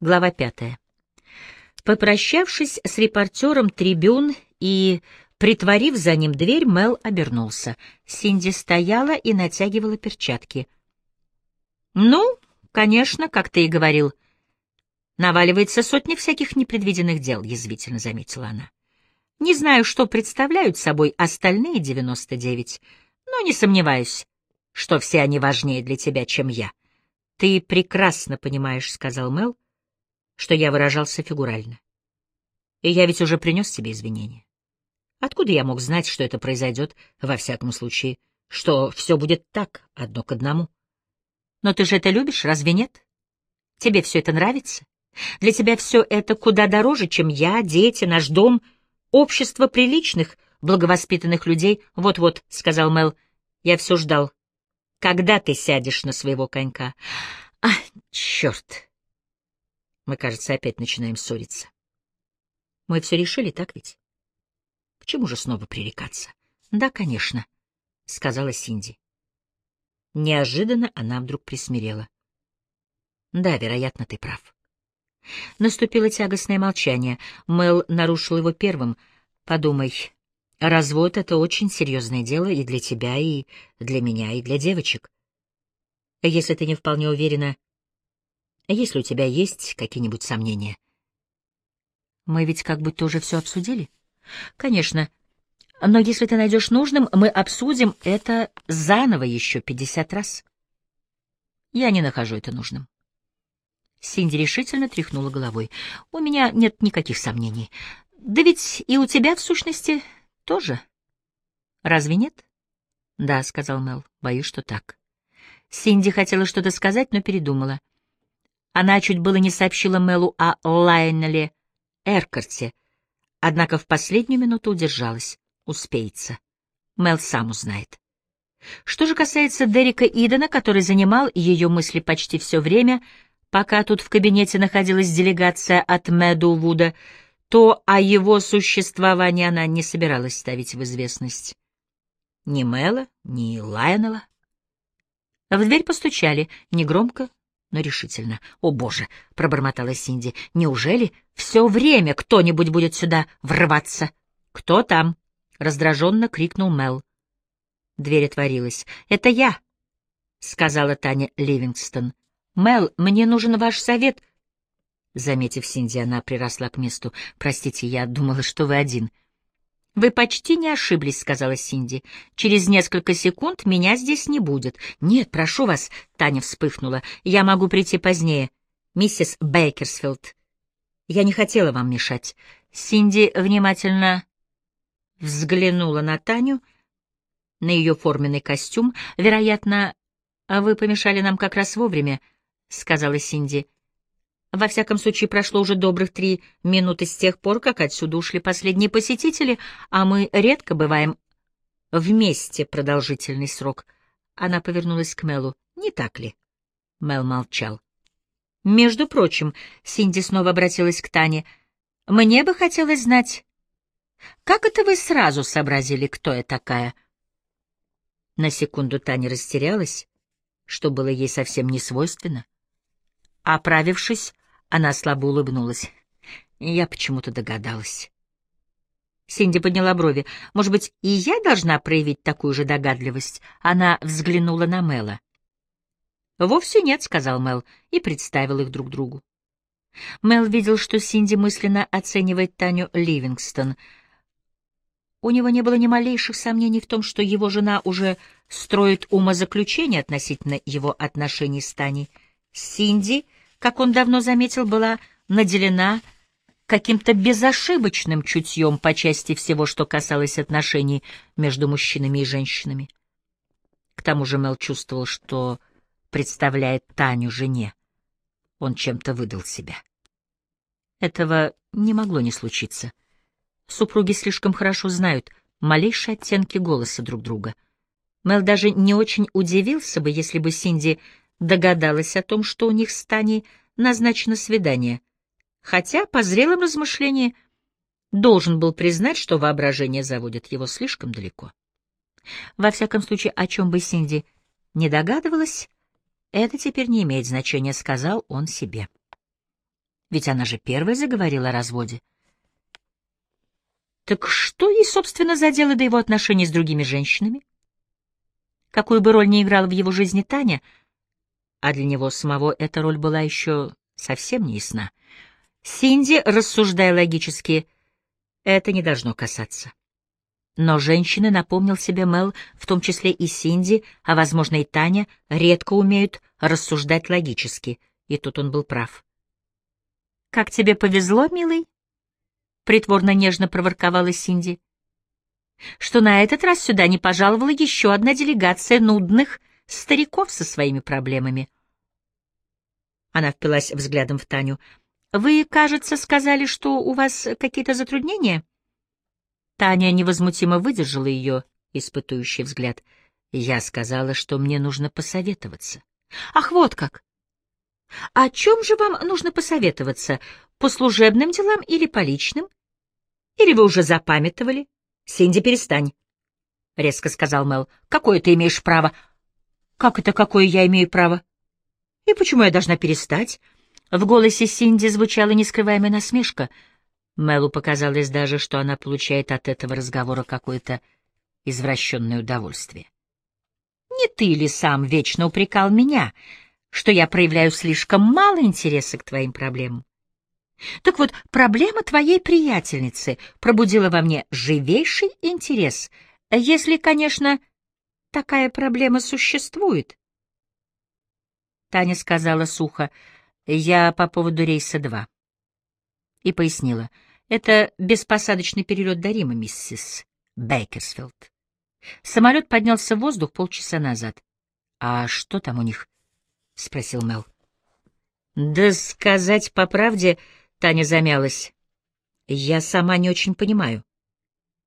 Глава пятая. Попрощавшись с репортером «Трибюн» и притворив за ним дверь, Мел обернулся. Синди стояла и натягивала перчатки. «Ну, конечно, как ты и говорил. Наваливается сотни всяких непредвиденных дел», — язвительно заметила она. «Не знаю, что представляют собой остальные девяносто девять, но не сомневаюсь, что все они важнее для тебя, чем я». «Ты прекрасно понимаешь», — сказал Мел, — «что я выражался фигурально. И я ведь уже принес тебе извинения. Откуда я мог знать, что это произойдет, во всяком случае, что все будет так, одно к одному? Но ты же это любишь, разве нет? Тебе все это нравится? Для тебя все это куда дороже, чем я, дети, наш дом, общество приличных, благовоспитанных людей. Вот-вот, — сказал Мел, — я все ждал. Когда ты сядешь на своего конька? А, черт! Мы, кажется, опять начинаем ссориться. Мы все решили, так ведь? К чему же снова пререкаться? Да, конечно, — сказала Синди. Неожиданно она вдруг присмирела. Да, вероятно, ты прав. Наступило тягостное молчание. Мел нарушил его первым. Подумай, развод — это очень серьезное дело и для тебя, и для меня, и для девочек. Если ты не вполне уверена, если у тебя есть какие-нибудь сомнения. Мы ведь как бы тоже все обсудили? Конечно. Но если ты найдешь нужным, мы обсудим это заново еще пятьдесят раз. Я не нахожу это нужным. Синди решительно тряхнула головой. У меня нет никаких сомнений. Да ведь и у тебя, в сущности, тоже. Разве нет? Да, сказал Мел. Боюсь, что так. Синди хотела что-то сказать, но передумала. Она чуть было не сообщила Мелу о Лайнеле Эркарте, однако в последнюю минуту удержалась. Успеется. Мел сам узнает. Что же касается Дерека Идена, который занимал ее мысли почти все время, пока тут в кабинете находилась делегация от Мэду Вуда, то о его существовании она не собиралась ставить в известность. Ни Мэла, ни Лайонела. В дверь постучали, негромко, но решительно. «О, Боже!» — пробормотала Синди. «Неужели все время кто-нибудь будет сюда врываться?» «Кто там?» — раздраженно крикнул Мел. Дверь отворилась. «Это я!» — сказала Таня Ливингстон. «Мел, мне нужен ваш совет». Заметив Синди, она приросла к месту. «Простите, я думала, что вы один». «Вы почти не ошиблись», — сказала Синди. «Через несколько секунд меня здесь не будет». «Нет, прошу вас», — Таня вспыхнула. «Я могу прийти позднее. Миссис Бейкерсфилд». «Я не хотела вам мешать». Синди внимательно взглянула на Таню, на ее форменный костюм. «Вероятно, вы помешали нам как раз вовремя», — сказала Синди. «Во всяком случае, прошло уже добрых три минуты с тех пор, как отсюда ушли последние посетители, а мы редко бываем вместе продолжительный срок». Она повернулась к Мелу. «Не так ли?» Мел молчал. «Между прочим», — Синди снова обратилась к Тане, — «мне бы хотелось знать, как это вы сразу сообразили, кто я такая?» На секунду Таня растерялась, что было ей совсем не свойственно. Оправившись, она слабо улыбнулась. Я почему-то догадалась. Синди подняла брови. «Может быть, и я должна проявить такую же догадливость?» Она взглянула на Мэла. «Вовсе нет», — сказал Мэл и представил их друг другу. Мэл видел, что Синди мысленно оценивает Таню Ливингстон. У него не было ни малейших сомнений в том, что его жена уже строит умозаключение относительно его отношений с Таней. Синди как он давно заметил, была наделена каким-то безошибочным чутьем по части всего, что касалось отношений между мужчинами и женщинами. К тому же Мел чувствовал, что представляет Таню жене. Он чем-то выдал себя. Этого не могло не случиться. Супруги слишком хорошо знают малейшие оттенки голоса друг друга. Мел даже не очень удивился бы, если бы Синди догадалась о том, что у них с Таней назначено свидание, хотя по зрелым размышлениям должен был признать, что воображение заводит его слишком далеко. Во всяком случае, о чем бы Синди не догадывалась, это теперь не имеет значения, сказал он себе. Ведь она же первая заговорила о разводе. Так что ей, собственно, задело до его отношений с другими женщинами? Какую бы роль ни играла в его жизни Таня, а для него самого эта роль была еще совсем не ясна, Синди, рассуждая логически, это не должно касаться. Но женщины, напомнил себе Мел, в том числе и Синди, а, возможно, и Таня, редко умеют рассуждать логически, и тут он был прав. «Как тебе повезло, милый?» — притворно нежно проворковала Синди. «Что на этот раз сюда не пожаловала еще одна делегация нудных стариков со своими проблемами». Она впилась взглядом в Таню. «Вы, кажется, сказали, что у вас какие-то затруднения?» Таня невозмутимо выдержала ее испытующий взгляд. «Я сказала, что мне нужно посоветоваться». «Ах, вот как! О чем же вам нужно посоветоваться? По служебным делам или по личным? Или вы уже запамятовали? Синди, перестань, — резко сказал Мел. Какое ты имеешь право? Как это какое я имею право? И почему я должна перестать? В голосе Синди звучала нескрываемая насмешка. Мелу показалось даже, что она получает от этого разговора какое-то извращенное удовольствие. Не ты ли сам вечно упрекал меня, что я проявляю слишком мало интереса к твоим проблемам. Так вот, проблема твоей приятельницы пробудила во мне живейший интерес, если, конечно, такая проблема существует. Таня сказала сухо, я по поводу рейса 2. И пояснила, это беспосадочный перелет до Рима, миссис Бейкерсфилд. Самолет поднялся в воздух полчаса назад. А что там у них? — спросил Мел. «Да сказать по правде...» — Таня замялась. «Я сама не очень понимаю».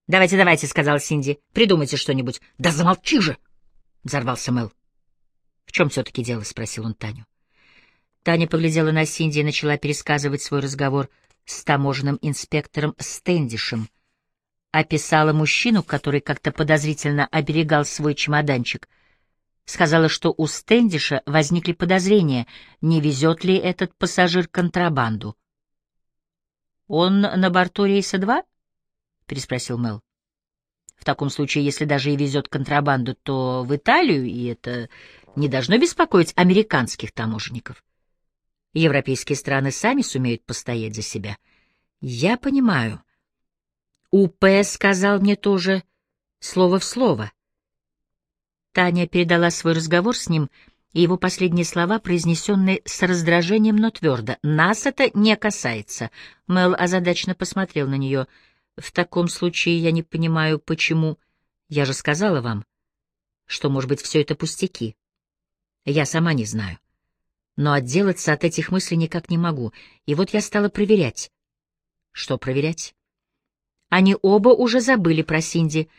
«Давайте, давайте», — сказала Синди. «Придумайте что-нибудь». «Да замолчи же!» — взорвался Мел. «В чем все-таки дело?» — спросил он Таню. Таня поглядела на Синди и начала пересказывать свой разговор с таможенным инспектором Стэндишем. Описала мужчину, который как-то подозрительно оберегал свой чемоданчик — сказала, что у Стэндиша возникли подозрения, не везет ли этот пассажир контрабанду. «Он на борту рейса 2?» — переспросил Мел. «В таком случае, если даже и везет контрабанду, то в Италию, и это не должно беспокоить американских таможенников. Европейские страны сами сумеют постоять за себя. Я понимаю. УП сказал мне тоже слово в слово — Таня передала свой разговор с ним и его последние слова, произнесенные с раздражением, но твердо. «Нас это не касается». Мел озадачно посмотрел на нее. «В таком случае я не понимаю, почему...» «Я же сказала вам, что, может быть, все это пустяки. Я сама не знаю. Но отделаться от этих мыслей никак не могу. И вот я стала проверять». «Что проверять?» Они оба уже забыли про Синди.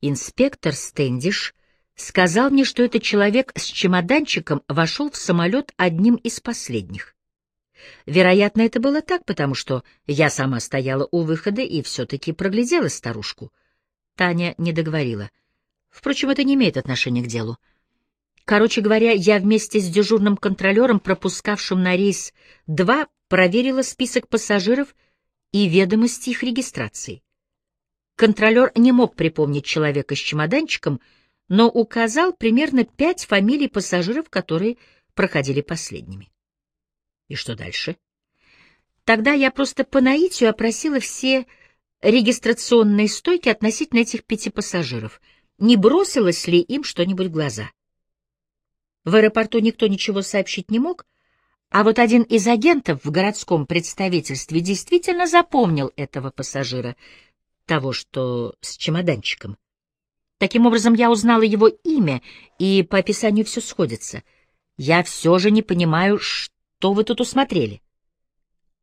Инспектор Стэндиш сказал мне, что этот человек с чемоданчиком вошел в самолет одним из последних. Вероятно, это было так, потому что я сама стояла у выхода и все-таки проглядела старушку. Таня не договорила. Впрочем, это не имеет отношения к делу. Короче говоря, я вместе с дежурным контролером, пропускавшим на рейс 2, проверила список пассажиров и ведомости их регистрации. Контролер не мог припомнить человека с чемоданчиком, но указал примерно пять фамилий пассажиров, которые проходили последними. И что дальше? Тогда я просто по наитию опросила все регистрационные стойки относительно этих пяти пассажиров. Не бросилось ли им что-нибудь в глаза? В аэропорту никто ничего сообщить не мог, а вот один из агентов в городском представительстве действительно запомнил этого пассажира, того, что с чемоданчиком. Таким образом, я узнала его имя, и по описанию все сходится. Я все же не понимаю, что вы тут усмотрели.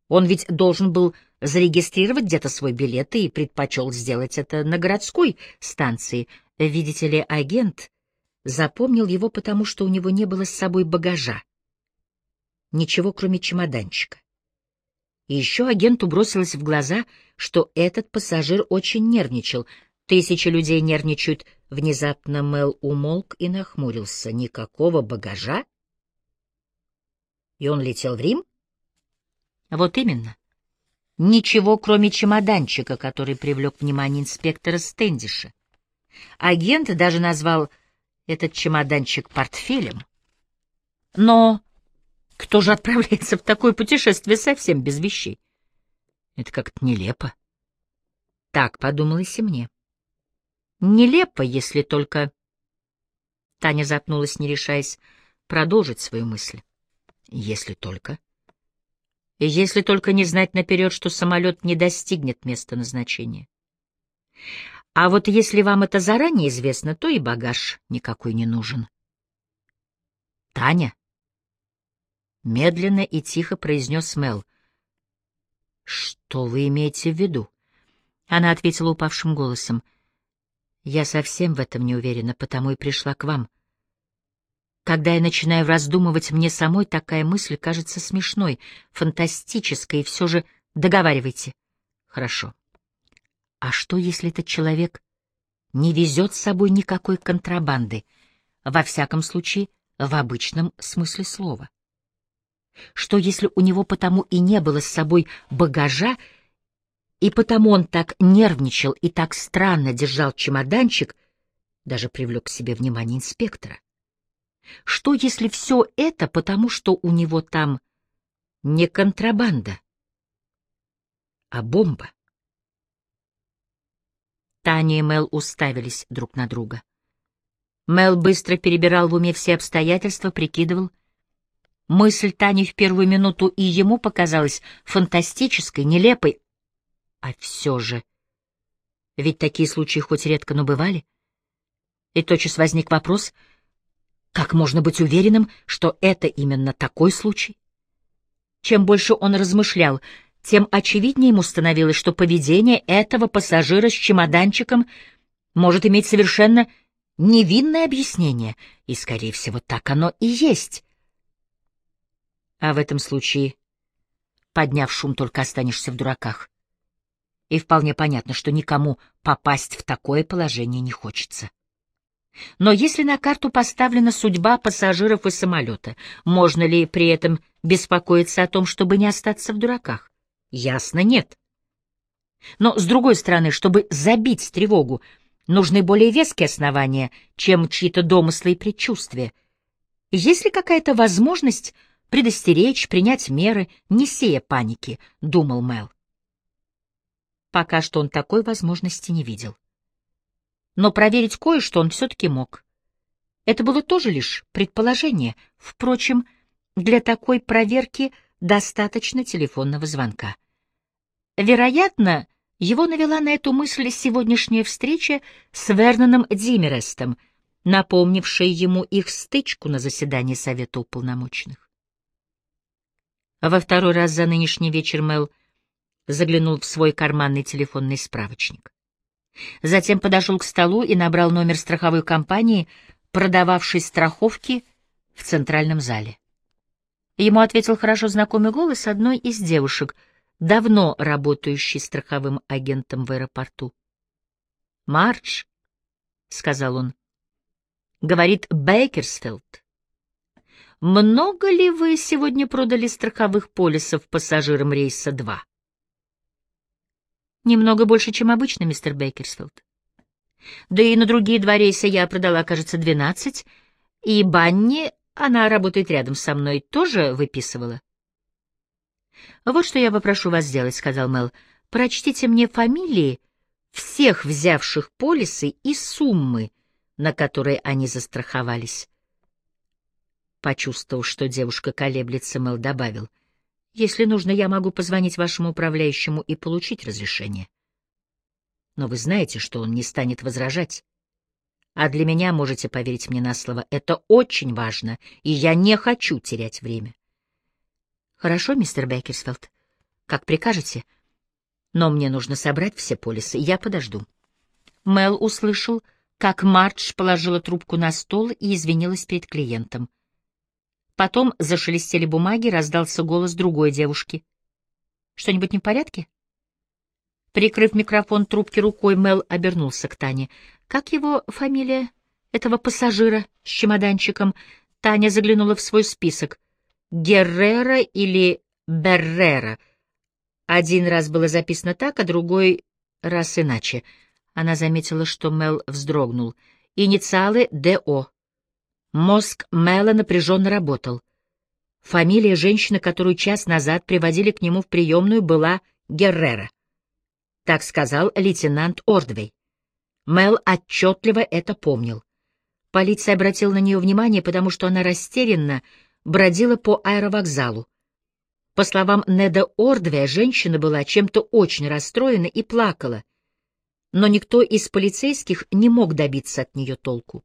Он ведь должен был зарегистрировать где-то свой билет и предпочел сделать это на городской станции. Видите ли, агент запомнил его потому, что у него не было с собой багажа. Ничего, кроме чемоданчика. И еще агенту бросилось в глаза, что этот пассажир очень нервничал — Тысячи людей нервничают. Внезапно Мел умолк и нахмурился. Никакого багажа? И он летел в Рим? Вот именно. Ничего, кроме чемоданчика, который привлек внимание инспектора Стендиша. Агент даже назвал этот чемоданчик портфелем. Но кто же отправляется в такое путешествие совсем без вещей? Это как-то нелепо. Так подумалось и мне. Нелепо, если только... Таня запнулась, не решаясь продолжить свою мысль. Если только... Если только не знать наперед, что самолет не достигнет места назначения. А вот если вам это заранее известно, то и багаж никакой не нужен. Таня, медленно и тихо произнес Мел. Что вы имеете в виду? Она ответила упавшим голосом. Я совсем в этом не уверена, потому и пришла к вам. Когда я начинаю раздумывать, мне самой такая мысль кажется смешной, фантастической, и все же договаривайте. Хорошо. А что, если этот человек не везет с собой никакой контрабанды, во всяком случае, в обычном смысле слова? Что, если у него потому и не было с собой багажа, и потому он так нервничал и так странно держал чемоданчик, даже привлек к себе внимание инспектора? Что, если все это потому, что у него там не контрабанда, а бомба? Таня и Мел уставились друг на друга. Мел быстро перебирал в уме все обстоятельства, прикидывал. Мысль Тани в первую минуту и ему показалась фантастической, нелепой. А все же... Ведь такие случаи хоть редко, но бывали. И тотчас возник вопрос, как можно быть уверенным, что это именно такой случай? Чем больше он размышлял, тем очевиднее ему становилось, что поведение этого пассажира с чемоданчиком может иметь совершенно невинное объяснение, и, скорее всего, так оно и есть. А в этом случае, подняв шум, только останешься в дураках. И вполне понятно, что никому попасть в такое положение не хочется. Но если на карту поставлена судьба пассажиров и самолета, можно ли при этом беспокоиться о том, чтобы не остаться в дураках? Ясно, нет. Но, с другой стороны, чтобы забить тревогу, нужны более веские основания, чем чьи-то домыслы и предчувствия. Есть ли какая-то возможность предостеречь, принять меры, не сея паники, — думал Мел. Пока что он такой возможности не видел. Но проверить кое-что он все-таки мог. Это было тоже лишь предположение. Впрочем, для такой проверки достаточно телефонного звонка. Вероятно, его навела на эту мысль сегодняшняя встреча с Верноном Димерестом, напомнившая ему их стычку на заседании Совета уполномоченных. Во второй раз за нынешний вечер Мел заглянул в свой карманный телефонный справочник. Затем подошел к столу и набрал номер страховой компании, продававшей страховки в центральном зале. Ему ответил хорошо знакомый голос одной из девушек — давно работающий страховым агентом в аэропорту. «Мардж», — сказал он, — говорит Бейкерсфилд. «Много ли вы сегодня продали страховых полисов пассажирам рейса 2?» «Немного больше, чем обычно, мистер Бейкерсфилд. Да и на другие два рейса я продала, кажется, двенадцать, и Банни, она работает рядом со мной, тоже выписывала». «Вот что я попрошу вас сделать», — сказал Мел. «Прочтите мне фамилии всех взявших полисы и суммы, на которые они застраховались». Почувствовав, что девушка колеблется, Мел добавил. «Если нужно, я могу позвонить вашему управляющему и получить разрешение. Но вы знаете, что он не станет возражать. А для меня, можете поверить мне на слово, это очень важно, и я не хочу терять время». Хорошо, мистер Беккерсфилд. Как прикажете. Но мне нужно собрать все полисы. Я подожду. Мел услышал, как Мардж положила трубку на стол и извинилась перед клиентом. Потом зашелестели бумаги, раздался голос другой девушки. «Что-нибудь не в порядке?» Прикрыв микрофон трубки рукой, Мел обернулся к Тане. «Как его фамилия этого пассажира с чемоданчиком?» Таня заглянула в свой список. Геррера или Беррера. Один раз было записано так, а другой раз иначе. Она заметила, что Мел вздрогнул. Инициалы ДО. Мозг Мела напряженно работал. Фамилия женщины, которую час назад приводили к нему в приемную, была Геррера. Так сказал лейтенант Ордвей. Мел отчетливо это помнил. Полиция обратила на нее внимание, потому что она растерянно бродила по аэровокзалу. По словам Неда Ордвея, женщина была чем-то очень расстроена и плакала, но никто из полицейских не мог добиться от нее толку.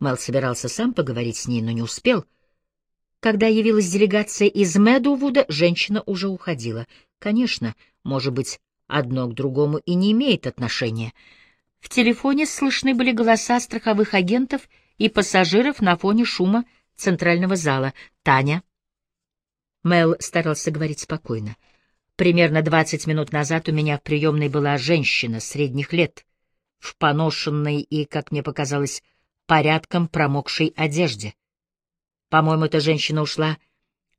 Мел собирался сам поговорить с ней, но не успел. Когда явилась делегация из Медувуда, женщина уже уходила. Конечно, может быть, одно к другому и не имеет отношения — в телефоне слышны были голоса страховых агентов и пассажиров на фоне шума центрального зала. «Таня». Мел старался говорить спокойно. Примерно двадцать минут назад у меня в приемной была женщина средних лет, в поношенной и, как мне показалось, порядком промокшей одежде. По-моему, эта женщина ушла,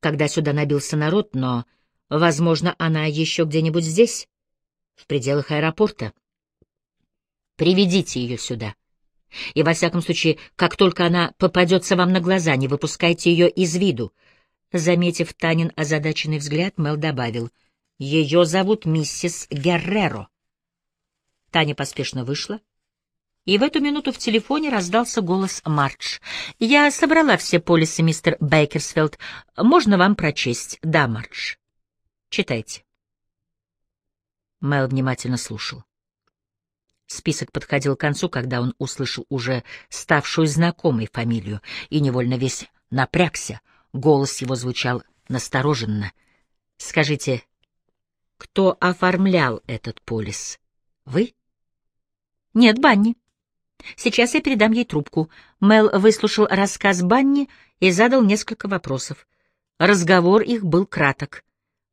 когда сюда набился народ, но, возможно, она еще где-нибудь здесь, в пределах аэропорта. Приведите ее сюда. И, во всяком случае, как только она попадется вам на глаза, не выпускайте ее из виду. Заметив Танин озадаченный взгляд, Мел добавил, «Ее зовут миссис Герреро». Таня поспешно вышла, и в эту минуту в телефоне раздался голос Мардж. «Я собрала все полисы, мистер Бейкерсфилд. Можно вам прочесть?» «Да, Мардж. Читайте». Мел внимательно слушал. Список подходил к концу, когда он услышал уже ставшую знакомой фамилию, и невольно весь напрягся. Голос его звучал настороженно. «Скажите, кто оформлял этот полис? Вы?» «Нет, Банни. Сейчас я передам ей трубку». Мел выслушал рассказ Банни и задал несколько вопросов. Разговор их был краток.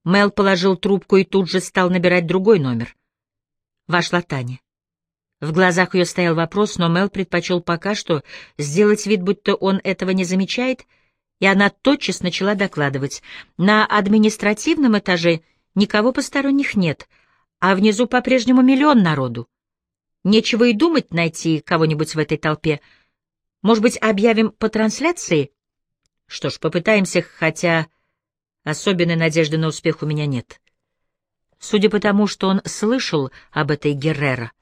Мел положил трубку и тут же стал набирать другой номер. Вошла Таня. В глазах ее стоял вопрос, но Мел предпочел пока что сделать вид, будто он этого не замечает, и она тотчас начала докладывать. На административном этаже никого посторонних нет, а внизу по-прежнему миллион народу. Нечего и думать найти кого-нибудь в этой толпе. Может быть, объявим по трансляции? Что ж, попытаемся, хотя особенной надежды на успех у меня нет. Судя по тому, что он слышал об этой Геррера,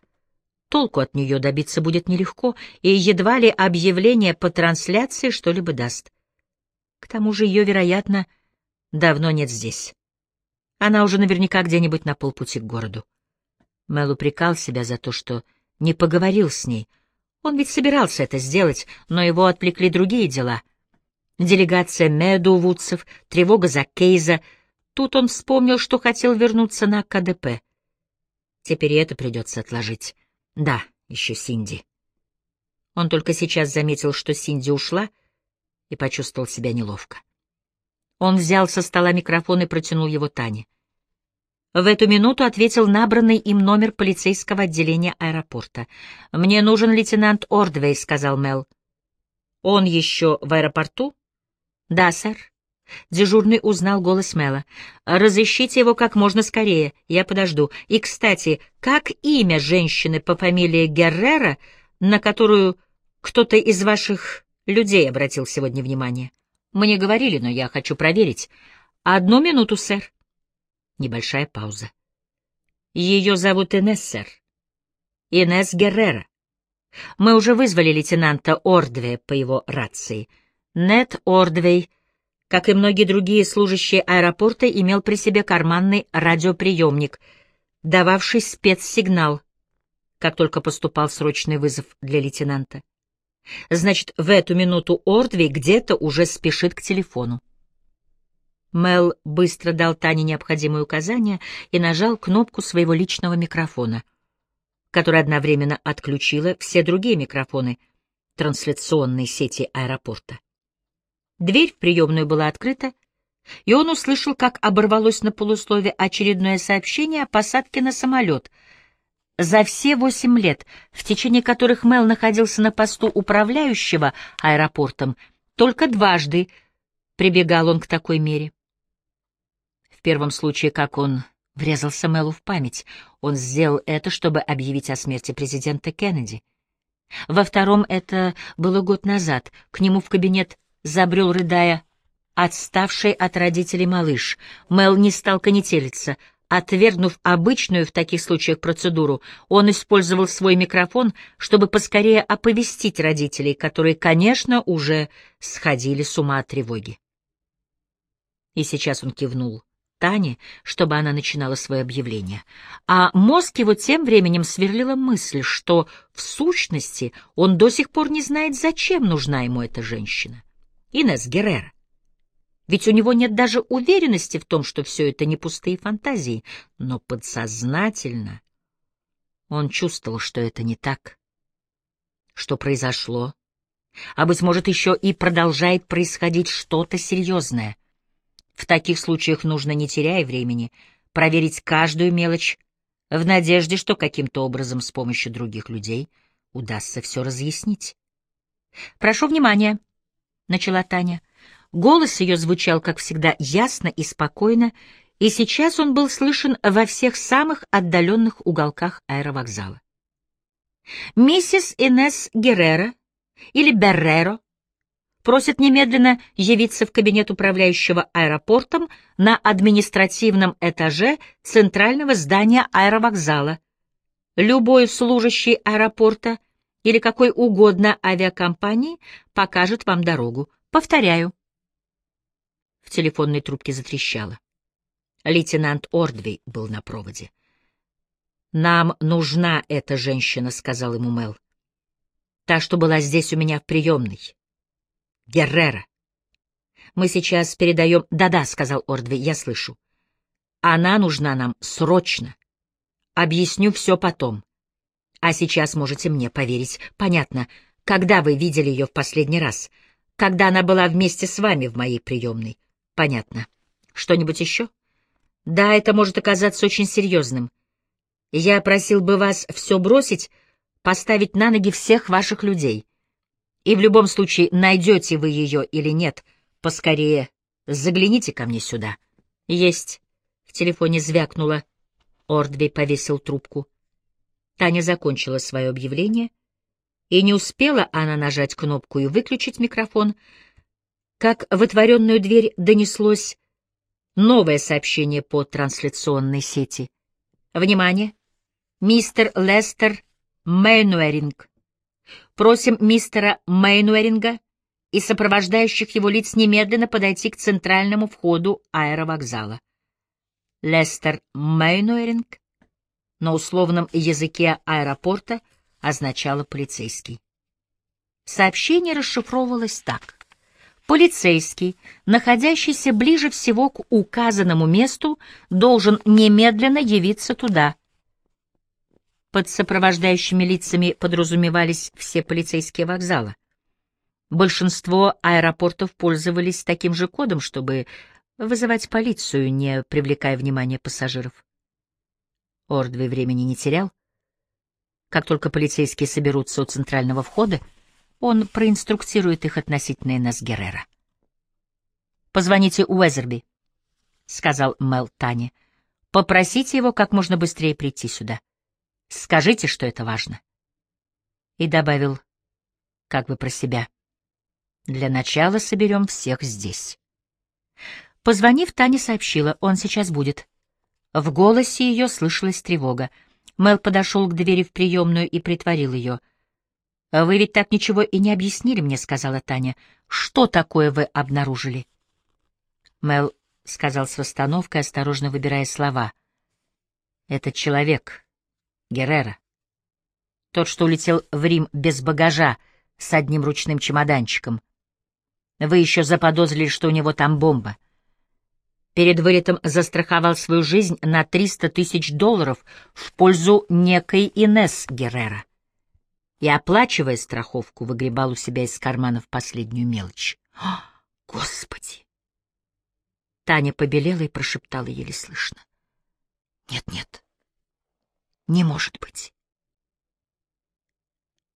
Толку от нее добиться будет нелегко, и едва ли объявление по трансляции что-либо даст. К тому же ее, вероятно, давно нет здесь. Она уже наверняка где-нибудь на полпути к городу. Мэл упрекал себя за то, что не поговорил с ней. Он ведь собирался это сделать, но его отвлекли другие дела. Делегация Медувудцев, тревога за Кейза. Тут он вспомнил, что хотел вернуться на КДП. Теперь и это придется отложить. Да, еще Синди. Он только сейчас заметил, что Синди ушла, и почувствовал себя неловко. Он взял со стола микрофон и протянул его Тане. В эту минуту ответил набранный им номер полицейского отделения аэропорта. «Мне нужен лейтенант Ордвей», — сказал Мел. «Он еще в аэропорту?» «Да, сэр». Дежурный узнал голос Мэла. «Разыщите его как можно скорее, я подожду. И, кстати, как имя женщины по фамилии Геррера, на которую кто-то из ваших людей обратил сегодня внимание? Мне говорили, но я хочу проверить. Одну минуту, сэр». Небольшая пауза. «Ее зовут Инесс, сэр. Инесс Геррера. Мы уже вызвали лейтенанта Ордве по его рации. Нет Ордвей как и многие другие служащие аэропорта, имел при себе карманный радиоприемник, дававший спецсигнал, как только поступал срочный вызов для лейтенанта. Значит, в эту минуту Ордви где-то уже спешит к телефону. Мел быстро дал Тане необходимые указания и нажал кнопку своего личного микрофона, которая одновременно отключила все другие микрофоны трансляционной сети аэропорта. Дверь в приемную была открыта, и он услышал, как оборвалось на полуслове очередное сообщение о посадке на самолет. За все восемь лет, в течение которых Мел находился на посту управляющего аэропортом, только дважды прибегал он к такой мере. Первом случае, как он врезался Мэлу в память, он сделал это, чтобы объявить о смерти президента Кеннеди. Во втором это было год назад. К нему в кабинет забрел, рыдая, отставший от родителей малыш. Мэл не стал конетелиться. Отвергнув обычную в таких случаях процедуру, он использовал свой микрофон, чтобы поскорее оповестить родителей, которые, конечно, уже сходили с ума от тревоги. И сейчас он кивнул Тане, чтобы она начинала свое объявление. А мозг его тем временем сверлила мысль, что, в сущности, он до сих пор не знает, зачем нужна ему эта женщина. Инес Геррера. Ведь у него нет даже уверенности в том, что все это не пустые фантазии, но подсознательно он чувствовал, что это не так. Что произошло, а, быть может, еще и продолжает происходить что-то серьезное. В таких случаях нужно, не теряя времени, проверить каждую мелочь в надежде, что каким-то образом с помощью других людей удастся все разъяснить. «Прошу внимания», — начала Таня. Голос ее звучал, как всегда, ясно и спокойно, и сейчас он был слышен во всех самых отдаленных уголках аэровокзала. Миссис Инес Геррера или Берреро просит немедленно явиться в кабинет управляющего аэропортом на административном этаже центрального здания аэровокзала. Любой служащий аэропорта или какой угодно авиакомпании покажет вам дорогу. Повторяю, в телефонной трубке затрещало. Лейтенант Ордвей был на проводе. «Нам нужна эта женщина», — сказал ему Мел. «Та, что была здесь у меня в приемной. Геррера. Мы сейчас передаем...» «Да-да», — сказал Ордвей, — «я слышу. Она нужна нам срочно. Объясню все потом. А сейчас можете мне поверить. Понятно, когда вы видели ее в последний раз? Когда она была вместе с вами в моей приемной? Понятно. Что-нибудь еще? Да, это может оказаться очень серьезным. Я просил бы вас все бросить, поставить на ноги всех ваших людей. И в любом случае, найдете вы ее или нет, поскорее загляните ко мне сюда. Есть. В телефоне звякнуло. Ордвей повесил трубку. Таня закончила свое объявление, и не успела она нажать кнопку и выключить микрофон, как в отворенную дверь донеслось новое сообщение по трансляционной сети. Внимание! Мистер Лестер Мейнуэринг. Просим мистера Мейнуэринга и сопровождающих его лиц немедленно подойти к центральному входу аэровокзала. Лестер Мейнуэринг на условном языке аэропорта означало полицейский. Сообщение расшифровывалось так. Полицейский, находящийся ближе всего к указанному месту, должен немедленно явиться туда. Под сопровождающими лицами подразумевались все полицейские вокзалы. Большинство аэропортов пользовались таким же кодом, чтобы вызывать полицию, не привлекая внимания пассажиров. Ордвей времени не терял. Как только полицейские соберутся у центрального входа, он проинструктирует их относительно Инесс Геррера. «Позвоните Уэзерби», — сказал Мел Тане. «Попросите его как можно быстрее прийти сюда. Скажите, что это важно». И добавил, как бы про себя, «Для начала соберем всех здесь». Позвонив, Таня сообщила, он сейчас будет. В голосе ее слышалась тревога. Мел подошел к двери в приемную и притворил ее — «Вы ведь так ничего и не объяснили мне», — сказала Таня. «Что такое вы обнаружили?» Мел сказал с расстановкой, осторожно выбирая слова. «Этот человек, Геррера, тот, что улетел в Рим без багажа, с одним ручным чемоданчиком. Вы еще заподозрили, что у него там бомба. Перед вылетом застраховал свою жизнь на 300 тысяч долларов в пользу некой Инес Геррера и, оплачивая страховку, выгребал у себя из карманов последнюю мелочь. «О, Господи!» Таня побелела и прошептала еле слышно. «Нет-нет, не может быть».